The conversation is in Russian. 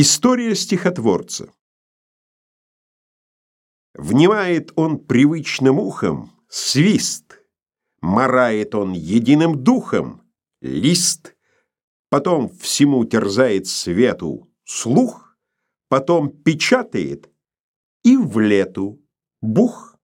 История стихотворца. Внимает он привычным ухом свист, Марает он единым духом лист, Потом всему терзает свету слух, Потом печатает и в лету бух.